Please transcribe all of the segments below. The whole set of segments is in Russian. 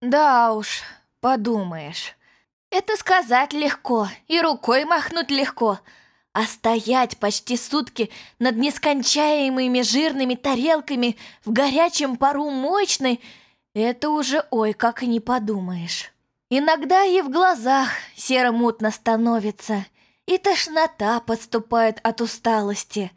Да уж, подумаешь. Это сказать легко, и рукой махнуть легко, а стоять почти сутки над нескончаемыми жирными тарелками в горячем пару мощной — это уже ой, как и не подумаешь. Иногда и в глазах серо-мутно становится, и тошнота подступает от усталости.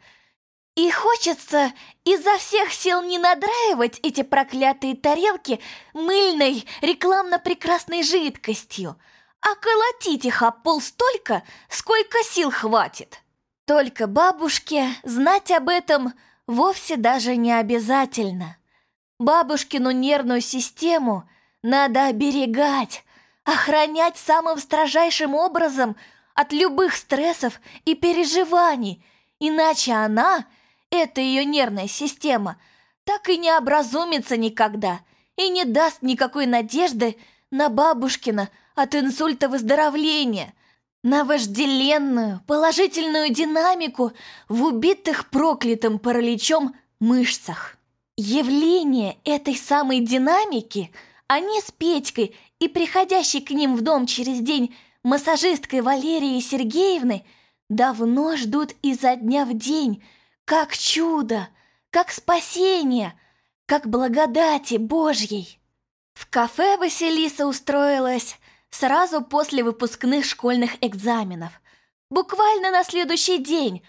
И хочется изо всех сил не надраивать эти проклятые тарелки мыльной рекламно-прекрасной жидкостью, а колотить их об пол столько, сколько сил хватит. Только бабушке знать об этом вовсе даже не обязательно. Бабушкину нервную систему надо оберегать, охранять самым строжайшим образом от любых стрессов и переживаний, иначе она, эта ее нервная система, так и не образумится никогда и не даст никакой надежды на бабушкина от инсульта выздоровления, на вожделенную положительную динамику в убитых проклятым параличом мышцах. Явление этой самой динамики они с Петькой и приходящей к ним в дом через день массажисткой Валерии Сергеевны давно ждут изо дня в день, как чудо, как спасение, как благодати Божьей. В кафе Василиса устроилась сразу после выпускных школьных экзаменов, буквально на следующий день,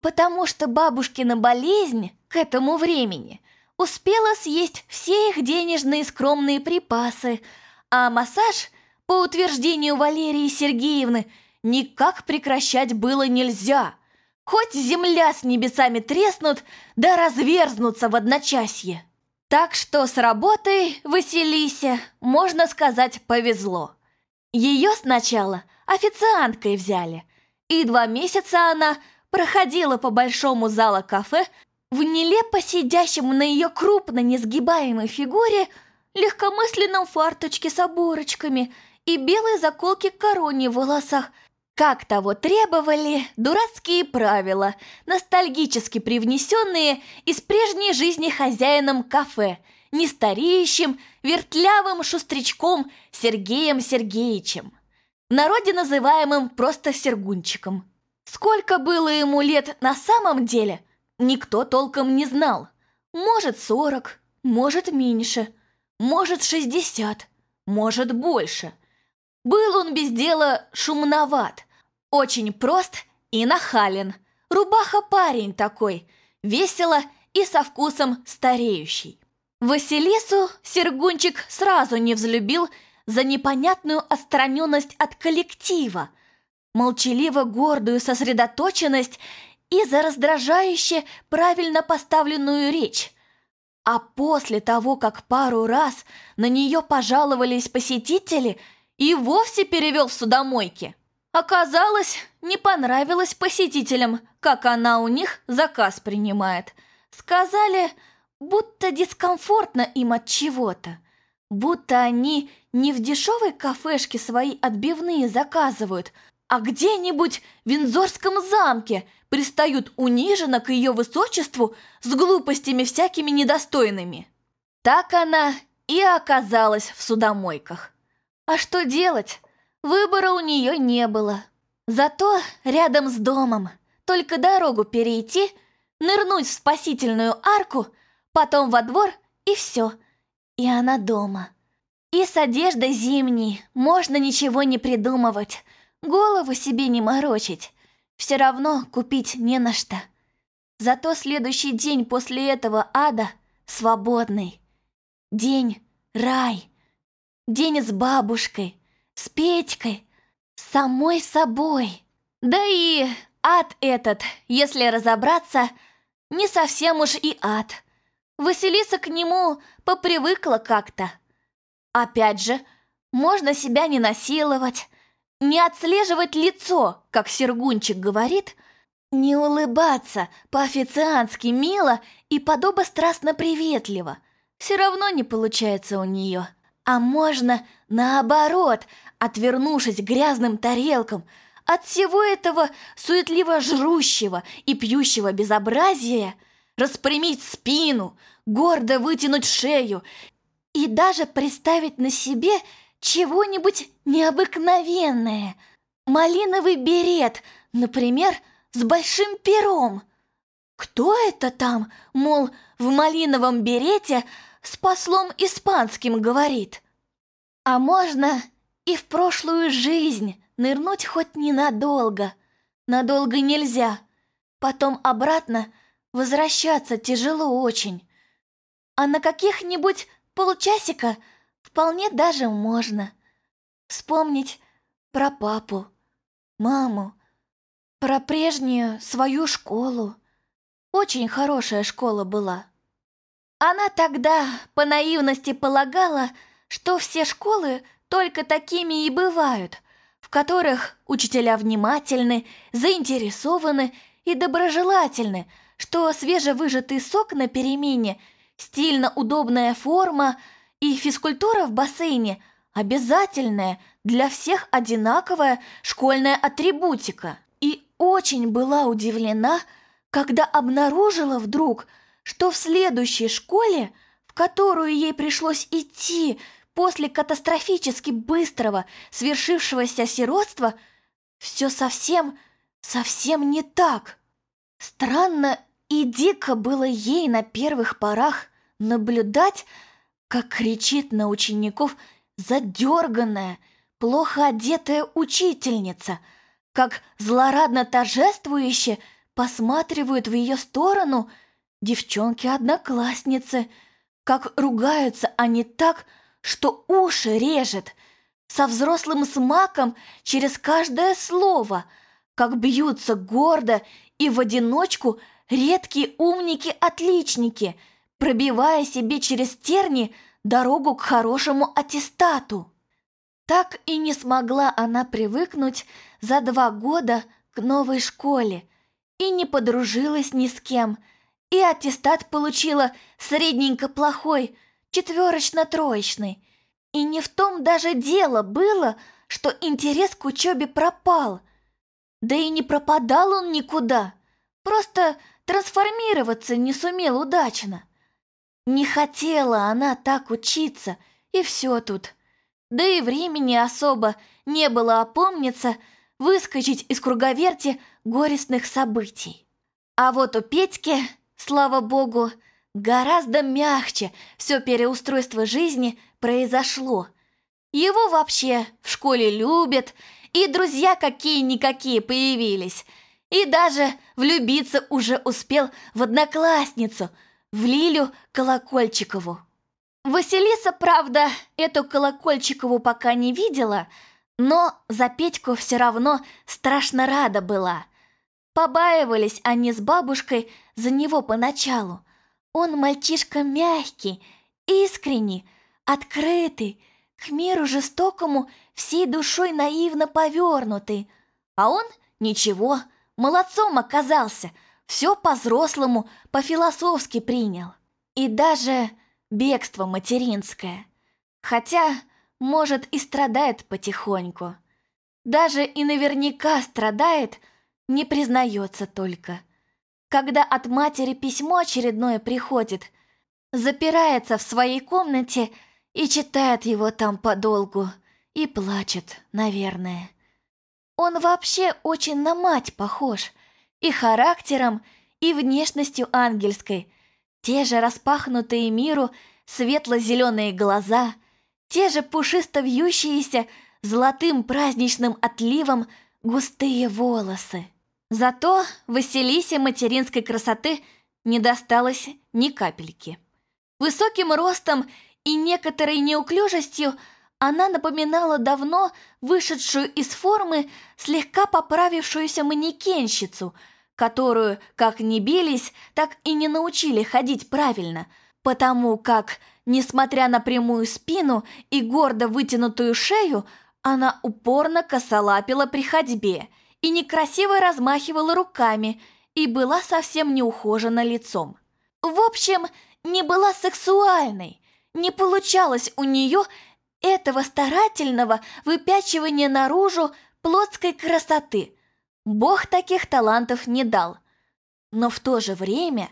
потому что бабушкина болезнь к этому времени успела съесть все их денежные скромные припасы – а массаж, по утверждению Валерии Сергеевны, никак прекращать было нельзя. Хоть земля с небесами треснут, да разверзнутся в одночасье. Так что с работой Василисе, можно сказать, повезло. Ее сначала официанткой взяли, и два месяца она проходила по большому залу кафе в нелепо сидящем на ее крупно несгибаемой фигуре легкомысленном фарточке с оборочками и белой заколке короне в волосах, как того требовали дурацкие правила, ностальгически привнесенные из прежней жизни хозяином кафе, нестареющим, вертлявым шустрячком Сергеем Сергеевичем, в народе называемым просто Сергунчиком. Сколько было ему лет на самом деле, никто толком не знал. Может, сорок, может, меньше – может, шестьдесят, может, больше. Был он без дела шумноват, очень прост и нахален. Рубаха парень такой, весело и со вкусом стареющий. Василису Сергунчик сразу не взлюбил за непонятную отстраненность от коллектива, молчаливо гордую сосредоточенность и за раздражающе правильно поставленную речь. А после того, как пару раз на нее пожаловались посетители, и вовсе перевел в судомойки. Оказалось, не понравилось посетителям, как она у них заказ принимает. Сказали, будто дискомфортно им от чего-то. Будто они не в дешевой кафешке свои отбивные заказывают, а где-нибудь в Винзорском замке пристают униженно к ее высочеству с глупостями всякими недостойными. Так она и оказалась в судомойках. А что делать? Выбора у нее не было. Зато рядом с домом только дорогу перейти, нырнуть в спасительную арку, потом во двор и все. И она дома. И с одеждой зимней можно ничего не придумывать, голову себе не морочить. Все равно купить не на что. Зато следующий день после этого ада свободный. День рай. День с бабушкой, с Петькой, самой собой. Да и ад этот, если разобраться, не совсем уж и ад. Василиса к нему попривыкла как-то. Опять же, можно себя не насиловать, не отслеживать лицо, как Сергунчик говорит, не улыбаться по-официански мило и подобострастно приветливо. Все равно не получается у нее. А можно, наоборот, отвернувшись грязным тарелкам, от всего этого суетливо жрущего и пьющего безобразия, распрямить спину, гордо вытянуть шею и даже представить на себе чего-нибудь необыкновенное. Малиновый берет, например, с большим пером. Кто это там, мол, в малиновом берете с послом испанским говорит? А можно и в прошлую жизнь нырнуть хоть ненадолго. Надолго нельзя. Потом обратно возвращаться тяжело очень. А на каких-нибудь полчасика вполне даже можно. Вспомнить про папу, маму, про прежнюю свою школу. Очень хорошая школа была. Она тогда по наивности полагала, что все школы только такими и бывают, в которых учителя внимательны, заинтересованы и доброжелательны, что свежевыжатый сок на перемене, стильно удобная форма и физкультура в бассейне обязательная, для всех одинаковая школьная атрибутика. И очень была удивлена, когда обнаружила вдруг, что в следующей школе, в которую ей пришлось идти после катастрофически быстрого свершившегося сиротства, все совсем, совсем не так. Странно и дико было ей на первых порах наблюдать, как кричит на учеников задерганная, плохо одетая учительница, как злорадно торжествующе посматривают в ее сторону девчонки-одноклассницы, как ругаются они так, что уши режет, со взрослым смаком через каждое слово, как бьются гордо и в одиночку редкие умники-отличники, пробивая себе через терни дорогу к хорошему аттестату. Так и не смогла она привыкнуть за два года к новой школе и не подружилась ни с кем, и аттестат получила средненько плохой, четверочно-троечный. И не в том даже дело было, что интерес к учебе пропал. Да и не пропадал он никуда, просто трансформироваться не сумел удачно. Не хотела она так учиться, и все тут. Да и времени особо не было опомниться, выскочить из круговерти горестных событий. А вот у Петьки, слава богу, гораздо мягче все переустройство жизни произошло. Его вообще в школе любят, и друзья какие-никакие появились, и даже влюбиться уже успел в одноклассницу – в Лилю Колокольчикову. Василиса, правда, эту Колокольчикову пока не видела, но за Петьку все равно страшно рада была. Побаивались они с бабушкой за него поначалу. Он мальчишка мягкий, искренний, открытый, к миру жестокому всей душой наивно повернутый. А он ничего, молодцом оказался – все по-взрослому, по-философски принял. И даже бегство материнское. Хотя, может, и страдает потихоньку. Даже и наверняка страдает, не признается только. Когда от матери письмо очередное приходит, запирается в своей комнате и читает его там подолгу, и плачет, наверное. Он вообще очень на мать похож, и характером, и внешностью ангельской. Те же распахнутые миру светло-зеленые глаза, те же пушисто вьющиеся золотым праздничным отливом густые волосы. Зато Василисе материнской красоты не досталось ни капельки. Высоким ростом и некоторой неуклюжестью она напоминала давно вышедшую из формы слегка поправившуюся манекенщицу – которую, как не бились, так и не научили ходить правильно, потому как, несмотря на прямую спину и гордо вытянутую шею, она упорно косолапила при ходьбе и некрасиво размахивала руками и была совсем не ухожена лицом. В общем, не была сексуальной, не получалось у нее этого старательного выпячивания наружу плотской красоты – Бог таких талантов не дал. Но в то же время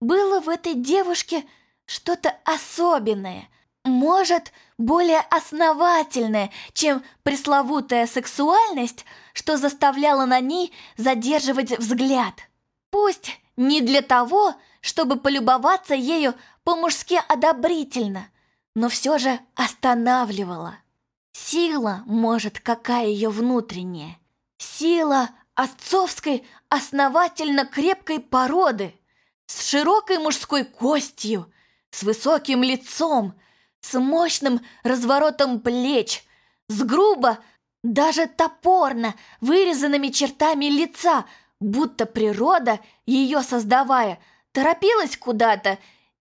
было в этой девушке что-то особенное, может, более основательная, чем пресловутая сексуальность, что заставляла на ней задерживать взгляд. Пусть не для того, чтобы полюбоваться ею по-мужски одобрительно, но все же останавливала. Сила, может, какая ее внутренняя. Сила отцовской основательно крепкой породы, с широкой мужской костью, с высоким лицом, с мощным разворотом плеч, с грубо, даже топорно вырезанными чертами лица, будто природа, ее создавая, торопилась куда-то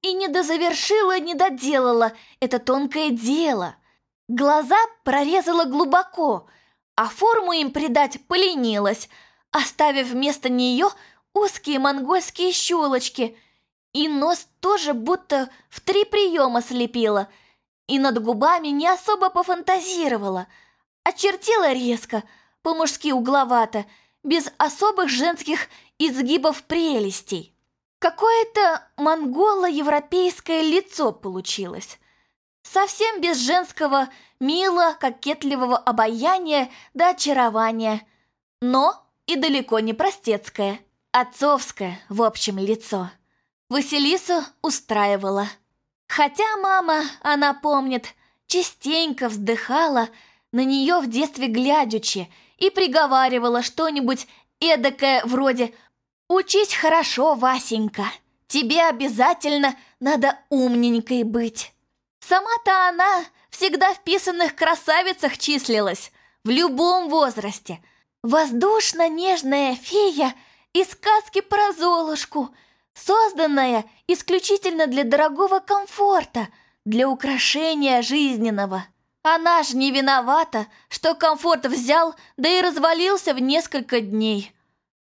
и не дозавершила, не доделала это тонкое дело. Глаза прорезала глубоко, а форму им придать поленилась, оставив вместо нее узкие монгольские щелочки, и нос тоже будто в три приема слепила – и над губами не особо пофантазировала, очертила резко, по-мужски угловато, без особых женских изгибов прелестей. Какое-то монголо-европейское лицо получилось. Совсем без женского мило-кокетливого обаяния до очарования, но и далеко не простецкое, отцовское, в общем, лицо. Василису устраивало. Хотя мама, она помнит, частенько вздыхала на нее в детстве глядячи и приговаривала что-нибудь эдакое вроде «Учись хорошо, Васенька, тебе обязательно надо умненькой быть». Сама-то она всегда в писанных красавицах числилась, в любом возрасте. Воздушно-нежная фея из сказки про Золушку – созданная исключительно для дорогого комфорта, для украшения жизненного. Она ж не виновата, что комфорт взял, да и развалился в несколько дней.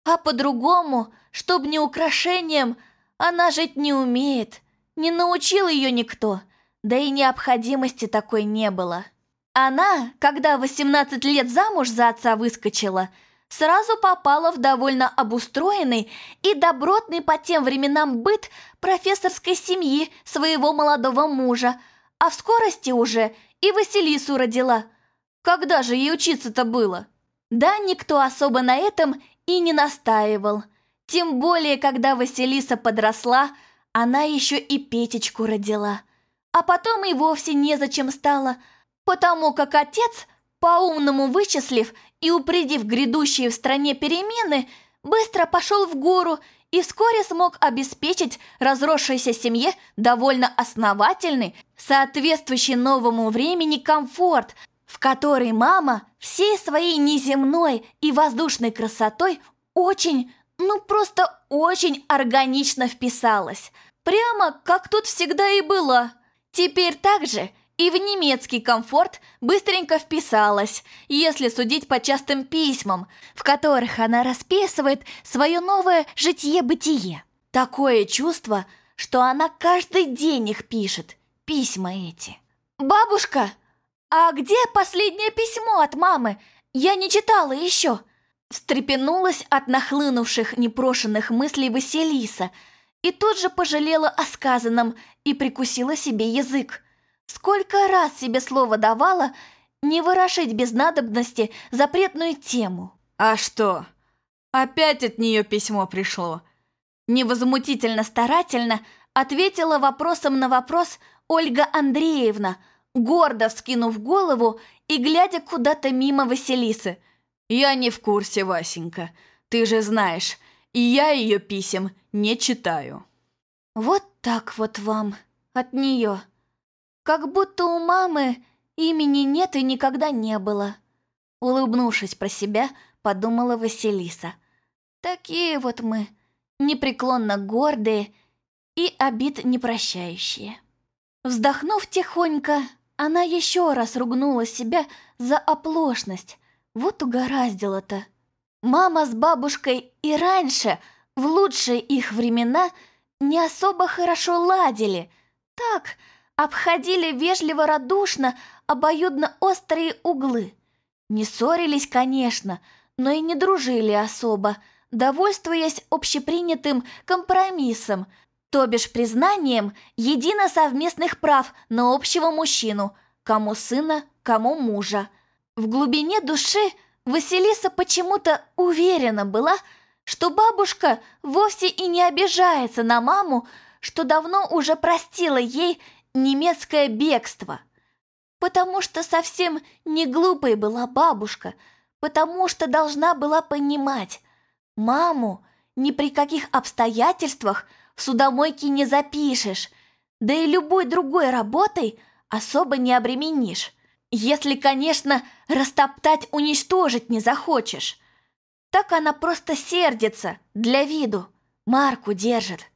А по-другому, чтоб не украшением, она жить не умеет. Не научил ее никто, да и необходимости такой не было. Она, когда 18 лет замуж за отца выскочила – сразу попала в довольно обустроенный и добротный по тем временам быт профессорской семьи своего молодого мужа, а в скорости уже и Василису родила. Когда же ей учиться-то было? Да, никто особо на этом и не настаивал. Тем более, когда Василиса подросла, она еще и Петечку родила. А потом и вовсе незачем стало, потому как отец, по-умному вычислив и, упредив грядущие в стране перемены, быстро пошел в гору и вскоре смог обеспечить разросшейся семье довольно основательный, соответствующий новому времени комфорт, в который мама всей своей неземной и воздушной красотой очень, ну просто очень органично вписалась. Прямо как тут всегда и была. Теперь также и в немецкий комфорт быстренько вписалась, если судить по частым письмам, в которых она расписывает свое новое житье-бытие. Такое чувство, что она каждый день их пишет, письма эти. «Бабушка, а где последнее письмо от мамы? Я не читала еще!» Встрепенулась от нахлынувших непрошенных мыслей Василиса и тут же пожалела о сказанном и прикусила себе язык. Сколько раз себе слово давала не ворошить без надобности запретную тему. А что? Опять от нее письмо пришло. Невозмутительно старательно ответила вопросом на вопрос Ольга Андреевна, гордо вскинув голову и глядя куда-то мимо Василисы. «Я не в курсе, Васенька. Ты же знаешь, я ее писем не читаю». «Вот так вот вам от нее». Как будто у мамы имени нет и никогда не было. Улыбнувшись про себя, подумала Василиса. Такие вот мы, непреклонно гордые и обид непрощающие. Вздохнув тихонько, она еще раз ругнула себя за оплошность. Вот угораздило-то. Мама с бабушкой и раньше, в лучшие их времена, не особо хорошо ладили. Так, обходили вежливо-радушно обоюдно острые углы. Не ссорились, конечно, но и не дружили особо, довольствуясь общепринятым компромиссом, то бишь признанием едино совместных прав на общего мужчину, кому сына, кому мужа. В глубине души Василиса почему-то уверена была, что бабушка вовсе и не обижается на маму, что давно уже простила ей немецкое бегство. Потому что совсем не глупой была бабушка, потому что должна была понимать, маму ни при каких обстоятельствах в судомойке не запишешь, да и любой другой работой особо не обременишь. Если, конечно, растоптать, уничтожить не захочешь. Так она просто сердится, для виду. Марку держит.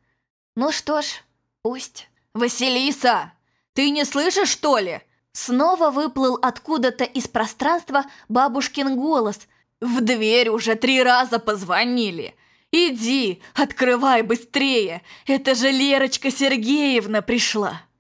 Ну что ж, пусть. «Василиса, ты не слышишь, что ли?» Снова выплыл откуда-то из пространства бабушкин голос. «В дверь уже три раза позвонили. Иди, открывай быстрее. Это же Лерочка Сергеевна пришла».